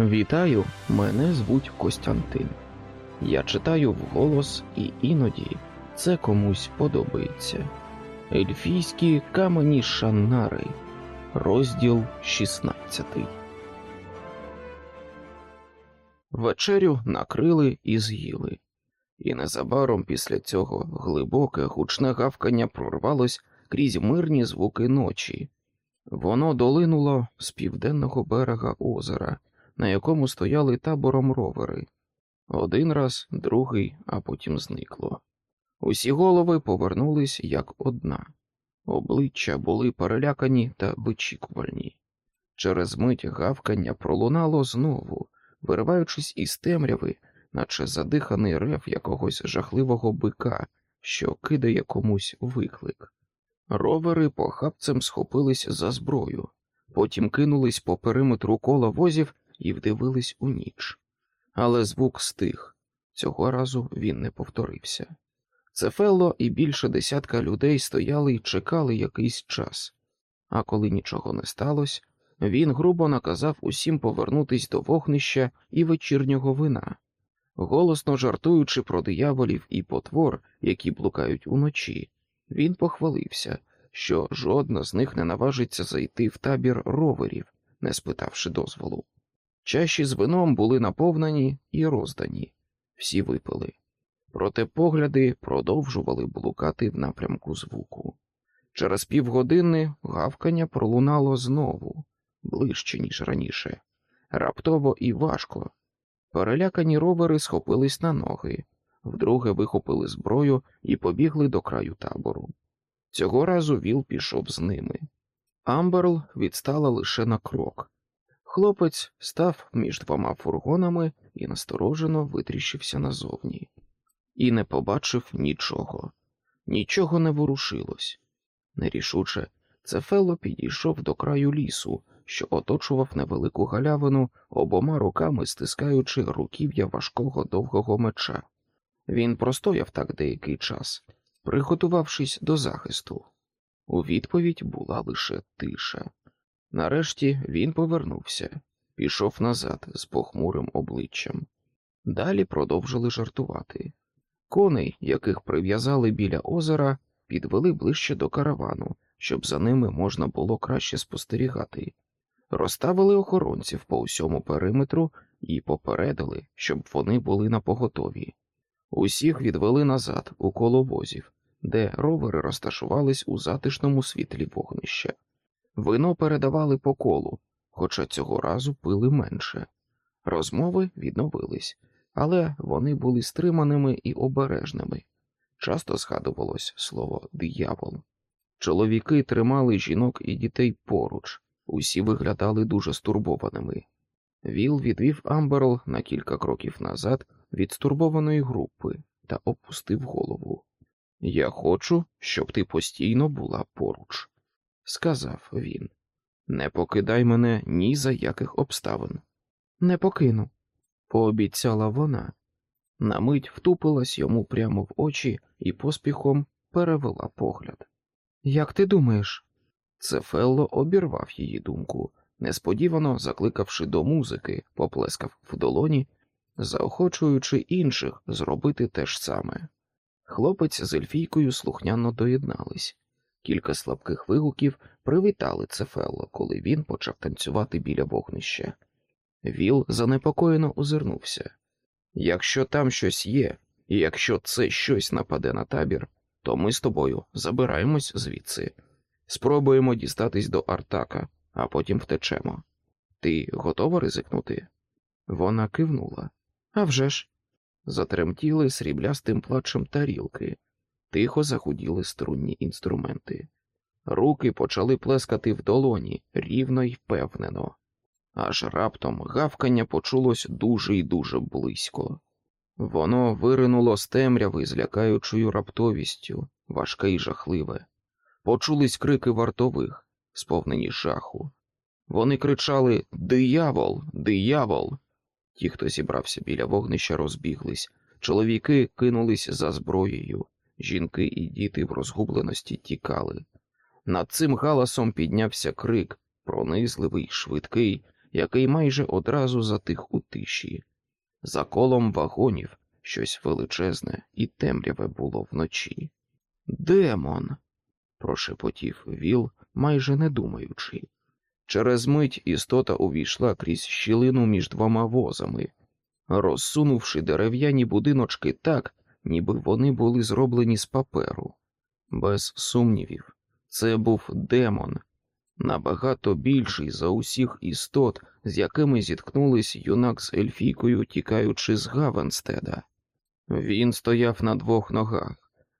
Вітаю, мене звуть Костянтин. Я читаю вголос, і іноді це комусь подобається. Ельфійські камені Шаннари, розділ 16. Вечерю накрили і з'їли, і незабаром після цього глибоке гучне гавкання прорвалось крізь мирні звуки ночі. Воно долинуло з південного берега озера, на якому стояли табором ровери. Один раз, другий, а потім зникло. Усі голови повернулись як одна. Обличчя були перелякані та вичікувальні. Через мить гавкання пролунало знову, вириваючись із темряви, наче задиханий рев якогось жахливого бика, що кидає комусь виклик. Ровери похапцем схопились за зброю, потім кинулись по периметру кола возів і вдивились у ніч. Але звук стих. Цього разу він не повторився. Цефелло і більше десятка людей стояли і чекали якийсь час, а коли нічого не сталося, він грубо наказав усім повернутись до вогнища і вечірнього вина, голосно жартуючи про дияволів і потвор, які блукають уночі, він похвалився, що жодна з них не наважиться зайти в табір роверів, не спитавши дозволу. Чаші з вином були наповнені і роздані, всі випили. Проте погляди продовжували блукати в напрямку звуку. Через півгодини гавкання пролунало знову, ближче, ніж раніше, раптово і важко. Перелякані ровери схопились на ноги, вдруге вихопили зброю і побігли до краю табору. Цього разу Віл пішов з ними. Амберл відстала лише на крок. Хлопець став між двома фургонами і насторожено витріщився назовні, і не побачив нічого, нічого не ворушилось. Нерішуче, Цефело підійшов до краю лісу, що оточував невелику галявину, обома руками стискаючи руків'я важкого довгого меча. Він простояв так деякий час, приготувавшись до захисту. У відповідь була лише тиша. Нарешті він повернувся, пішов назад з похмурим обличчям. Далі продовжили жартувати. Коней, яких прив'язали біля озера, підвели ближче до каравану, щоб за ними можна було краще спостерігати. Розставили охоронців по усьому периметру і попередили, щоб вони були на поготові. Усіх відвели назад у коловозів, де ровери розташувались у затишному світлі вогнища. Вино передавали по колу, хоча цього разу пили менше. Розмови відновились, але вони були стриманими і обережними. Часто згадувалось слово диявол. Чоловіки тримали жінок і дітей поруч, усі виглядали дуже стурбованими. Віл відвів Амберл на кілька кроків назад від стурбованої групи та опустив голову. Я хочу, щоб ти постійно була поруч, сказав він. Не покидай мене ні за яких обставин. Не покину, пообіцяла вона. На мить втупилась йому прямо в очі і поспіхом перевела погляд. Як ти думаєш? Цефелло обірвав її думку, несподівано закликавши до музики, поплескав в долоні, заохочуючи інших зробити те ж саме. Хлопець з Ельфійкою слухняно доєднались. Кілька слабких вигуків привітали Цефелло, коли він почав танцювати біля вогнища. Віл занепокоєно озирнувся. Якщо там щось є, і якщо це щось нападе на табір, то ми з тобою забираємось звідси, спробуємо дістатись до Артака, а потім втечемо. Ти готова ризикнути? Вона кивнула. «А вже ж!» Затремтіли сріблястим плачем тарілки, тихо загуділи струнні інструменти. Руки почали плескати в долоні рівно й впевнено, аж раптом гавкання почулось дуже й дуже близько. Воно виринуло з темряви з лякаючою раптовістю, важке й жахливе. Почулись крики вартових, сповнені жаху. Вони кричали Диявол, диявол. Ті, хто зібрався біля вогнища, розбіглись, чоловіки кинулись за зброєю, жінки і діти в розгубленості тікали. Над цим галасом піднявся крик, пронизливий, швидкий, який майже одразу затих у тиші. За колом вагонів щось величезне і темряве було вночі. Демон. прошепотів Віл, майже не думаючи. Через мить істота увійшла крізь щілину між двома возами, розсунувши дерев'яні будиночки так, ніби вони були зроблені з паперу. Без сумнівів, це був демон, набагато більший за усіх істот, з якими зіткнулись юнак з Ельфійкою, тікаючи з Гавенстеда. Він стояв на двох ногах,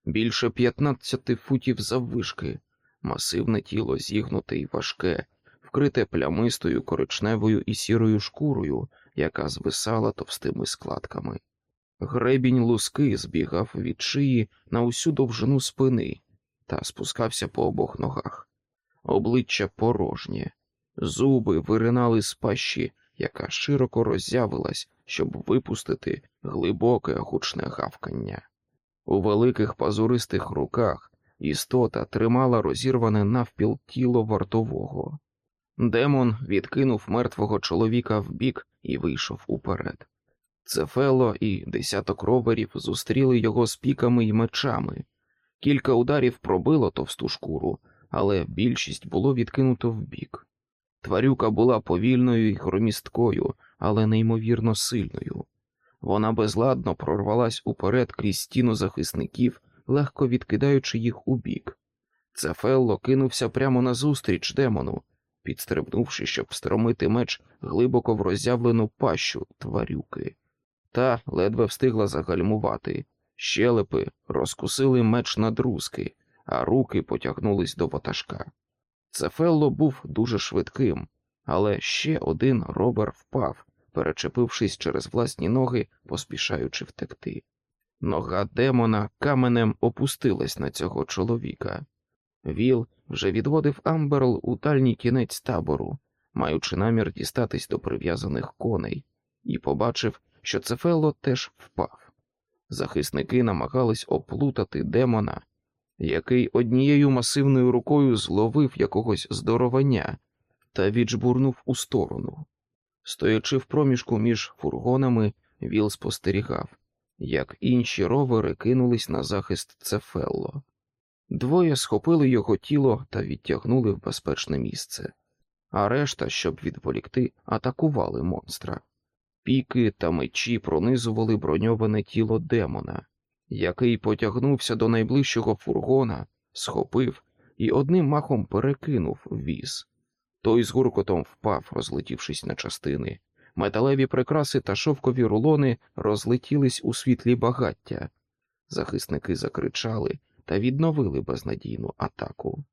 більше п'ятнадцяти футів заввишки, масивне тіло зігнуте й важке, вкрите плямистою коричневою і сірою шкурою, яка звисала товстими складками. Гребінь луски збігав від шиї на усю довжину спини та спускався по обох ногах. Обличчя порожнє, зуби виринали з пащі, яка широко роззявилась, щоб випустити глибоке гучне гавкання. У великих пазуристих руках істота тримала розірване навпіл тіло вартового. Демон відкинув мертвого чоловіка вбік і вийшов уперед. Цефело і десяток роверів зустріли його з піками й мечами. Кілька ударів пробило товсту шкуру, але більшість було відкинуто вбік. Тварюка була повільною й громісткою, але неймовірно сильною. Вона безладно прорвалась уперед крізь стіну захисників, легко відкидаючи їх у бік. Цефелло кинувся прямо назустріч демону, підстрибнувши, щоб встромити меч глибоко в роззявлену пащу тварюки. Та ледве встигла загальмувати. Щелепи розкусили меч на друзки, а руки потягнулись до ватажка. Цефело був дуже швидким, але ще один ровер впав, перечепившись через власні ноги, поспішаючи втекти. Нога демона каменем опустилась на цього чоловіка. Віл вже відводив Амберл у дальній кінець табору, маючи намір дістатись до прив'язаних коней, і побачив, що Цефелло теж впав. Захисники намагались оплутати демона, який однією масивною рукою зловив якогось здоровання та віджбурнув у сторону. Стоячи в проміжку між фургонами, Віл спостерігав, як інші ровери кинулись на захист Цефелло. Двоє схопили його тіло та відтягнули в безпечне місце, а решта, щоб відволікти, атакували монстра. Піки та мечі пронизували броньоване тіло демона, який потягнувся до найближчого фургона, схопив і одним махом перекинув віз. Той з гуркотом впав, розлетівшись на частини. Металеві прикраси та шовкові рулони розлетілись у світлі багаття. Захисники закричали та відновили безнадійну атаку.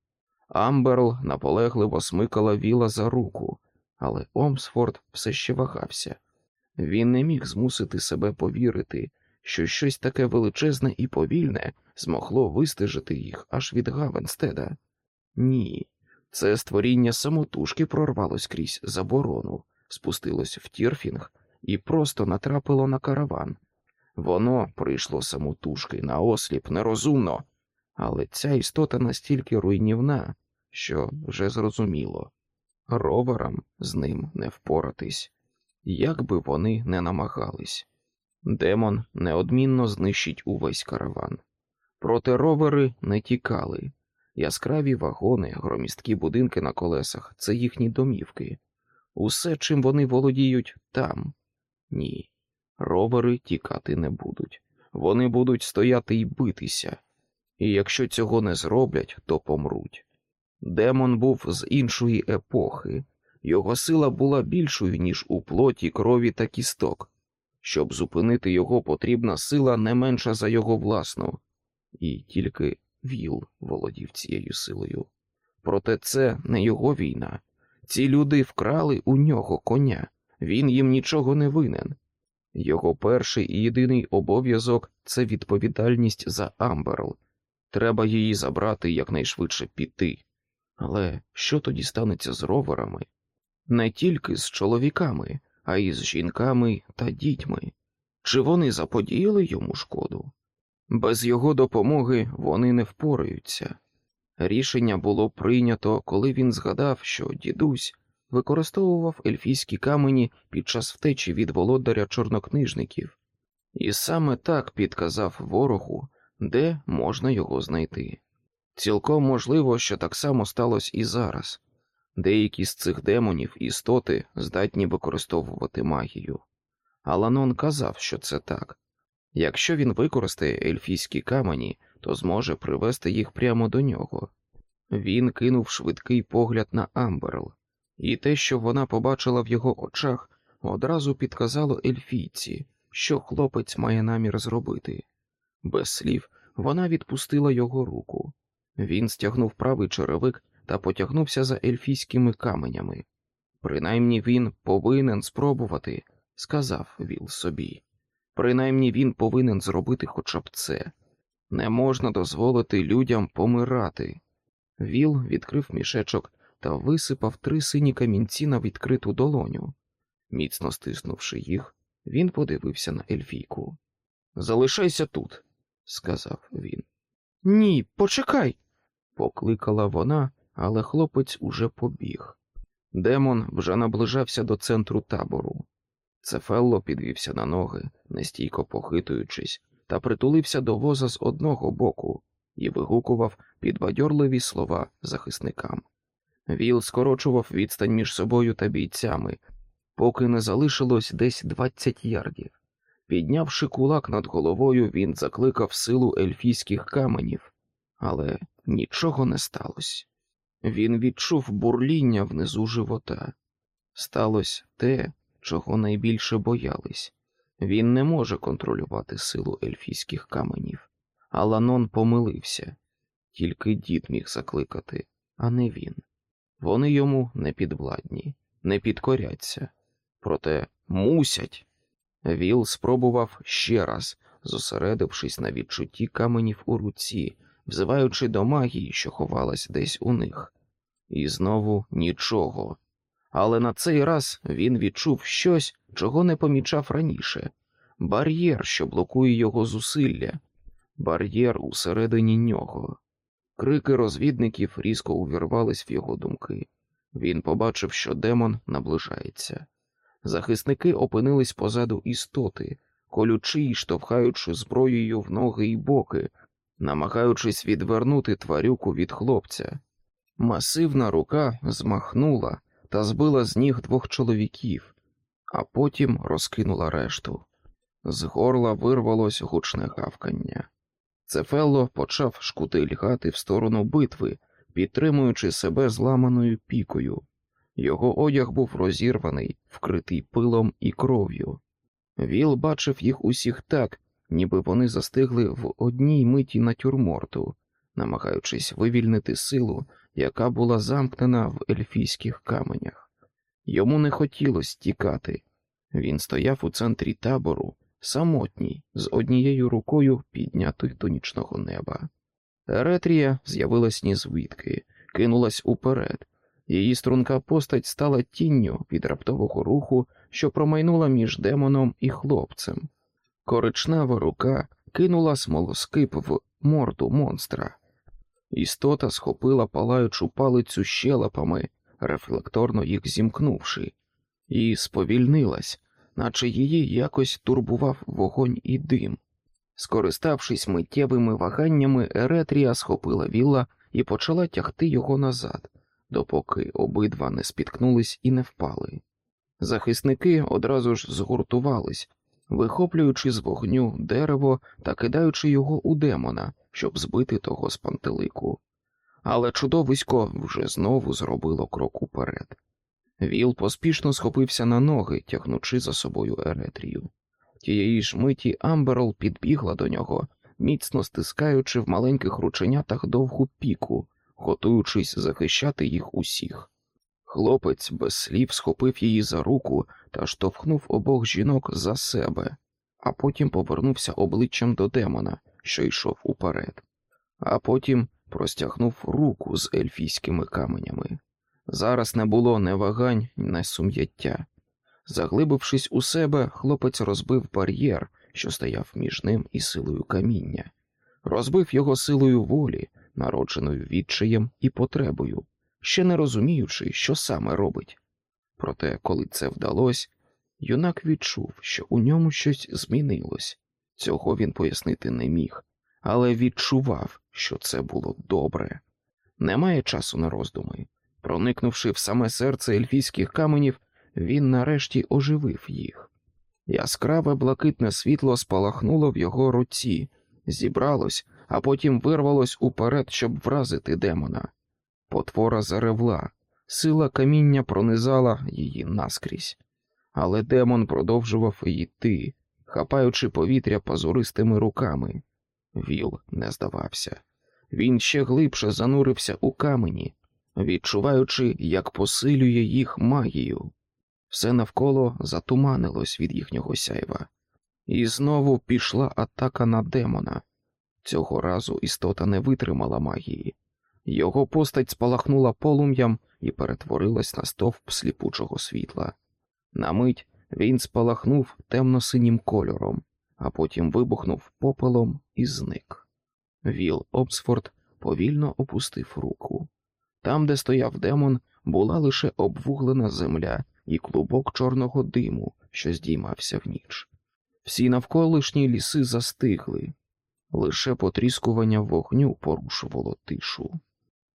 Амберл наполегливо смикала Віла за руку, але Омсфорд все ще вагався. Він не міг змусити себе повірити, що щось таке величезне і повільне змогло вистежити їх аж від Гавенстеда. Ні, це створіння самотужки прорвалось крізь заборону, спустилось в Тірфінг і просто натрапило на караван. Воно прийшло самотужки наосліп нерозумно, але ця істота настільки руйнівна, що вже зрозуміло роверам з ним не впоратись, як би вони не намагались. Демон неодмінно знищить увесь караван. Проте ровери не тікали. Яскраві вагони, громісткі будинки на колесах це їхні домівки. Усе, чим вони володіють, там. Ні. Ровери тікати не будуть. Вони будуть стояти і битися, і якщо цього не зроблять, то помруть. Демон був з іншої епохи, його сила була більшою, ніж у плоті, крові та кісток. Щоб зупинити його, потрібна сила не менша за його власну, і тільки Віл володів цією силою. Проте це не його війна. Ці люди вкрали у нього коня, він їм нічого не винен. Його перший і єдиний обов'язок це відповідальність за Амберл. Треба її забрати якнайшвидше піти. Але що тоді станеться з роверами? Не тільки з чоловіками, а й з жінками та дітьми. Чи вони заподіяли йому шкоду? Без його допомоги вони не впораються. Рішення було прийнято, коли він згадав, що дідусь використовував ельфійські камені під час втечі від володаря чорнокнижників, і саме так підказав ворогу, де можна його знайти. Цілком можливо, що так само сталося і зараз. Деякі з цих демонів істоти здатні використовувати магію. Аланон казав, що це так. Якщо він використає ельфійські камені, то зможе привести їх прямо до нього. Він кинув швидкий погляд на Амберл, і те, що вона побачила в його очах, одразу підказало ельфійці, що хлопець має намір зробити. Без слів вона відпустила його руку. Він стягнув правий черевик та потягнувся за ельфійськими каменями. Принаймні він повинен спробувати, сказав Віл собі. Принаймні він повинен зробити хоча б це. Не можна дозволити людям помирати. Віл відкрив мішечок та висипав три сині камінці на відкриту долоню. Міцно стиснувши їх, він подивився на ельфійку. Залишайся тут, сказав він. Ні, почекай, покликала вона, але хлопець уже побіг. Демон вже наближався до центру табору. Цефелло підвівся на ноги, нестійко похитуючись, та притулився до воза з одного боку і вигукував підбадьорливі слова захисникам. Віл скорочував відстань між собою та бійцями, поки не залишилось десь двадцять ярдів. Піднявши кулак над головою, він закликав силу ельфійських каменів, але нічого не сталося. Він відчув бурління внизу живота. Сталося те, чого найбільше боялись. Він не може контролювати силу ельфійських каменів. Аланон помилився, тільки дід міг закликати, а не він. Вони йому не підвладні, не підкоряться, проте мусять. Віл спробував ще раз, зосередившись на відчутті каменів у руці, взиваючи до магії, що ховалась десь у них. І знову нічого. Але на цей раз він відчув щось, чого не помічав раніше бар'єр, що блокує його зусилля, бар'єр усередині нього. Крики розвідників різко увірвались в його думки. Він побачив, що демон наближається. Захисники опинились позаду істоти, колючи й штовхаючи зброєю в ноги й боки, намагаючись відвернути тварюку від хлопця. Масивна рука змахнула та збила з ніг двох чоловіків, а потім розкинула решту. З горла вирвалось гучне гавкання. Цефелло почав шкутильгати в сторону битви, підтримуючи себе зламаною пікою. Його одяг був розірваний, вкритий пилом і кров'ю. Віл бачив їх усіх так, ніби вони застигли в одній миті натюрморту, намагаючись вивільнити силу, яка була замкнена в ельфійських каменях. Йому не хотілося тікати. Він стояв у центрі табору, самотній, з однією рукою піднятою до нічного неба. Еретрія з'явилась ні звідки, кинулась уперед. Її струнка постать стала тінню від раптового руху, що промайнула між демоном і хлопцем. Коричнева рука кинула смолоскип в морду монстра. Істота схопила палаючу палицю щелепами, рефлекторно їх зімкнувши, і сповільнилась, наче її якось турбував вогонь і дим. Скориставшись миттєвими ваганнями, Еретрія схопила вілла і почала тягти його назад, допоки обидва не спіткнулись і не впали. Захисники одразу ж згуртувались, вихоплюючи з вогню дерево та кидаючи його у демона, щоб збити того з пантелику. Але чудовисько вже знову зробило крок уперед. Віл поспішно схопився на ноги, тягнучи за собою Еретрію. Тієї ж миті Амберл підбігла до нього, міцно стискаючи в маленьких рученятах довгу піку, готуючись захищати їх усіх. Хлопець без слів схопив її за руку та штовхнув обох жінок за себе, а потім повернувся обличчям до демона, що йшов уперед, а потім простягнув руку з ельфійськими каменями. Зараз не було не вагань, не сум'яття. Заглибившись у себе, хлопець розбив бар'єр, що стояв між ним і силою каміння, розбив його силою волі, народженою відчаєм і потребою, ще не розуміючи, що саме робить. Проте, коли це вдалося, юнак відчув, що у ньому щось змінилось. Цього він пояснити не міг, але відчував, що це було добре. Немає часу на роздуми. Проникнувши в саме серце ельфійських каменів, він нарешті оживив їх. Яскраве блакитне світло спалахнуло в його руці, зібралось, а потім вирвалось уперед, щоб вразити демона. Потвора заревла, сила каміння пронизала її наскрізь, але демон продовжував йти, хапаючи повітря пазуристими руками. Віл не здавався. Він ще глибше занурився у камені, відчуваючи, як посилює їх магію. Все навколо затуманилось від їхнього сяйва, і знову пішла атака на демона. Цього разу істота не витримала магії. Його постать спалахнула полум'ям і перетворилась на стовп сліпучого світла. На мить він спалахнув темно-синім кольором, а потім вибухнув попелом і зник. Віл Обсфорд повільно опустив руку. Там, де стояв демон, була лише обвуглена земля і клубок чорного диму, що здіймався в ніч. Всі навколишні ліси застигли, лише потріскування вогню порушувало тишу.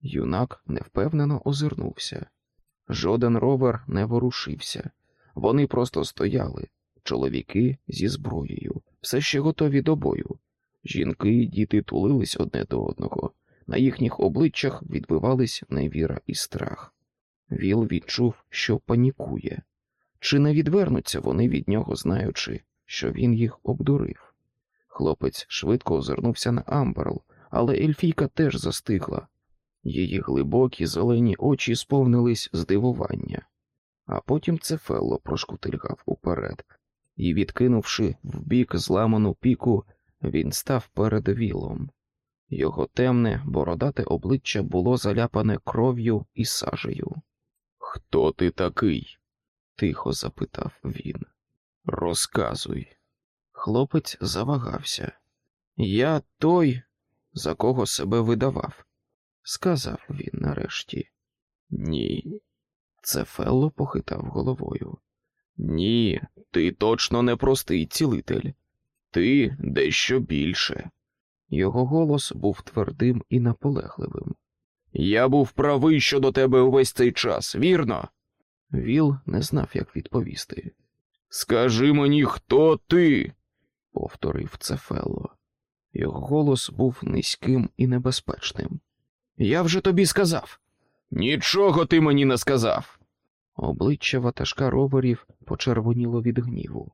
Юнак невпевнено озирнувся. Жоден ровер не ворушився. Вони просто стояли, чоловіки зі зброєю, все ще готові до бою. Жінки і діти тулились одне до одного, на їхніх обличчях відбивались невіра і страх. Віл відчув, що панікує, чи не відвернуться вони від нього, знаючи, що він їх обдурив. Хлопець швидко озирнувся на Амберл, але ельфійка теж застигла. Її глибокі зелені очі сповнились здивування, а потім Цефело прошкутильгав уперед, і, відкинувши вбік зламану піку, він став перед Вілом. Його темне, бородате обличчя було заляпане кров'ю і сажею. Хто ти такий? тихо запитав він. Розказуй. Хлопець завагався. Я той, за кого себе видавав, сказав він нарешті. Ні. Цефелло похитав головою. Ні, ти точно не простий цілитель. Ти дещо більше. Його голос був твердим і наполегливим. Я був правий щодо тебе увесь цей час, вірно? Віл не знав, як відповісти. Скажи мені, хто ти? повторив Цефелло. Його голос був низьким і небезпечним. Я вже тобі сказав. Нічого ти мені не сказав. Обличчя ватажка роверів почервоніло від гніву.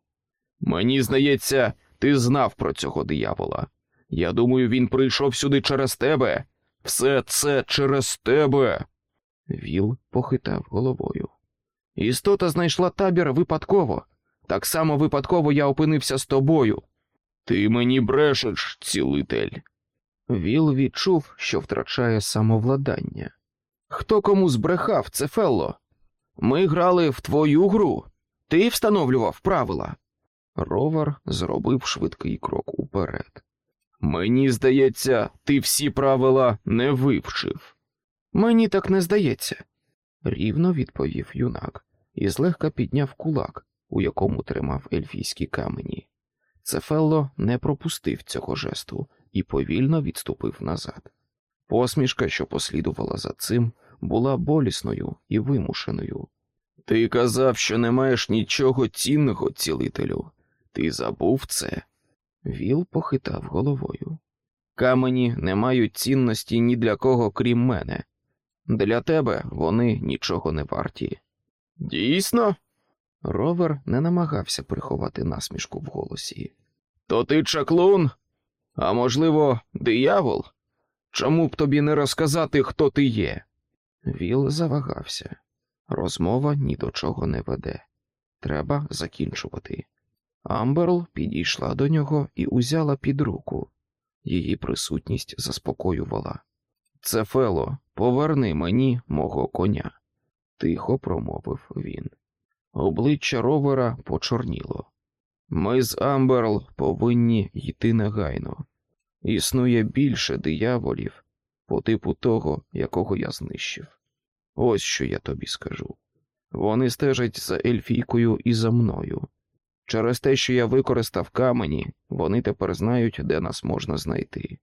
Мені здається, ти знав про цього диявола. Я думаю, він прийшов сюди через тебе. Все це через тебе. Віл похитав головою. Істота знайшла табір випадково. Так само випадково я опинився з тобою. Ти мені брешеш, цілитель. Віл відчув, що втрачає самовладання. Хто кому збрехав, це Фелло? Ми грали в твою гру. Ти встановлював правила. Ровер зробив швидкий крок уперед. Мені здається, ти всі правила не вивчив. Мені так не здається, рівно відповів юнак і злегка підняв кулак, у якому тримав ельфійські камені. Цефелло не пропустив цього жесту і повільно відступив назад. Посмішка, що послідувала за цим, була болісною і вимушеною. Ти казав, що не маєш нічого цінного, цілителю. Ти забув це. Віл похитав головою. Камені не мають цінності ні для кого, крім мене. Для тебе вони нічого не варті. Дійсно? Ровер не намагався приховати насмішку в голосі. То ти чаклун? А можливо, диявол? Чому б тобі не розказати, хто ти є? Віл завагався. Розмова ні до чого не веде. Треба закінчувати. Амберл підійшла до нього і узяла під руку. Її присутність заспокоювала. Цефело, поверни мені мого коня, тихо промовив він. Обличчя ровера почорніло. Ми з Амберл повинні йти негайно. Існує більше дияволів по типу того, якого я знищив. Ось що я тобі скажу. Вони стежать за ельфійкою і за мною. Через те, що я використав камені, вони тепер знають, де нас можна знайти.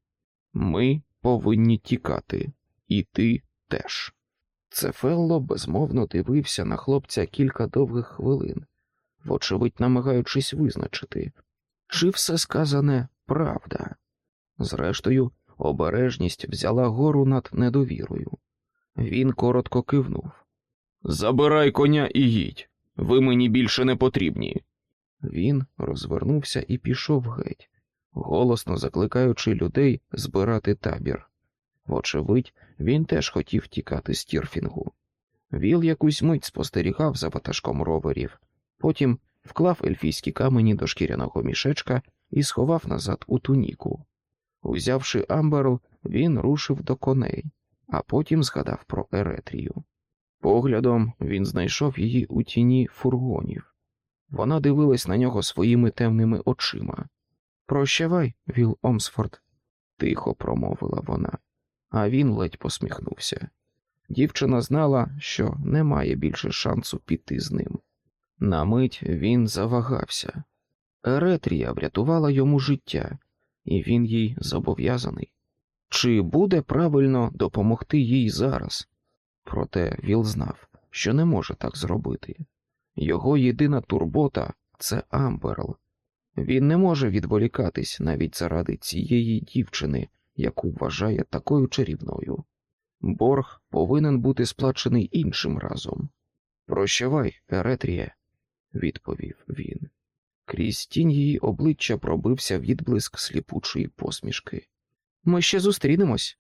Ми повинні тікати, і ти теж. Цефелло безмовно дивився на хлопця кілька довгих хвилин, вочевидь намагаючись визначити, чи все сказане правда. Зрештою, обережність взяла гору над недовірою. Він коротко кивнув. Забирай коня і їдь. Ви мені більше не потрібні. Він розвернувся і пішов геть, голосно закликаючи людей збирати табір. Вочевидь, він теж хотів тікати з Тірфінгу. Віл якусь мить спостерігав за ватажком роверів, потім вклав ельфійські камені до шкіряного мішечка і сховав назад у туніку. Узявши Амберл, він рушив до коней, а потім згадав про Еретрію. Поглядом він знайшов її у тіні фургонів. Вона дивилась на нього своїми темними очима. Прощавай, Віл Омсфорд, тихо промовила вона, а він ледь посміхнувся. Дівчина знала, що немає більше шансу піти з ним. На мить він завагався. Еретрія врятувала йому життя, і він їй зобов'язаний. Чи буде правильно допомогти їй зараз? Проте Віл знав, що не може так зробити. Його єдина турбота це Амберл. Він не може відволікатись навіть заради цієї дівчини, яку вважає такою чарівною. Борг повинен бути сплачений іншим разом. Прощавай, Еретріє, відповів він. Крізь тінь її обличчя пробився відблиск сліпучої посмішки. Ми ще зустрінемось.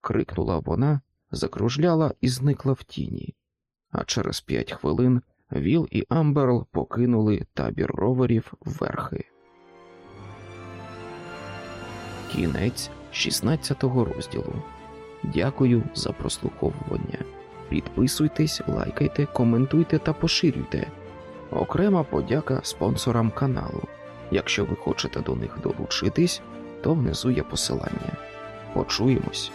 крикнула вона, закружляла і зникла в тіні, а через п'ять хвилин Віл і Амберл покинули табір роверів верхи. Кінець 16 розділу. Дякую за прослуховування. Підписуйтесь, лайкайте, коментуйте та поширюйте. Окрема подяка спонсорам каналу. Якщо ви хочете до них долучитись, то внизу є посилання. Почуємось.